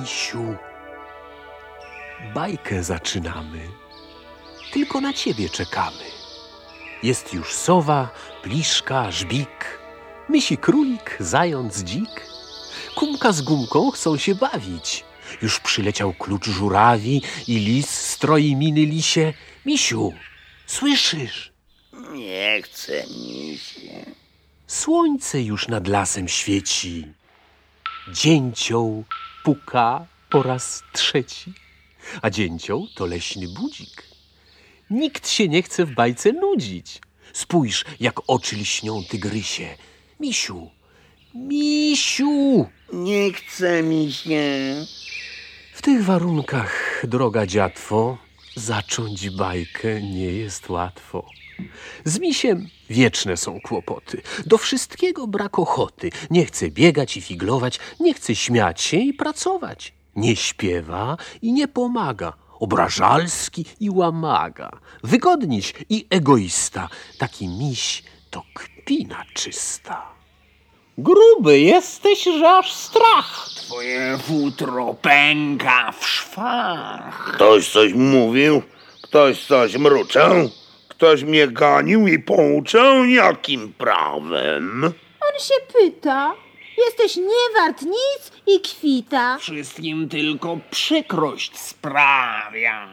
Misiu, bajkę zaczynamy. Tylko na ciebie czekamy. Jest już sowa, pliszka, żbik, mysi królik, zając, dzik. Kumka z gumką chcą się bawić. Już przyleciał klucz żurawi i lis stroi miny lisie. Misiu, słyszysz? Nie chce mi się. Słońce już nad lasem świeci. Dzięcioł puka po raz trzeci. A dzięcioł to leśny budzik. Nikt się nie chce w bajce nudzić. Spójrz, jak oczy lśnią tygrysie. Misiu, misiu! Nie chce mi się. W tych warunkach, droga dziatwo, zacząć bajkę nie jest łatwo. Z misiem wieczne są kłopoty. Do wszystkiego brak ochoty. Nie chce biegać i figlować, nie chce śmiać się i pracować. Nie śpiewa i nie pomaga. Obrażalski i łamaga. Wygodniś i egoista. Taki miś to kpina czysta. Gruby jesteś, że aż strach. Twoje futro pęka w szwach. Ktoś coś mówił? Ktoś coś mruczał? Ktoś mnie ganił i pouczał? Jakim prawem? On się pyta. Jesteś nie wart nic i kwita. Wszystkim tylko przykrość sprawia.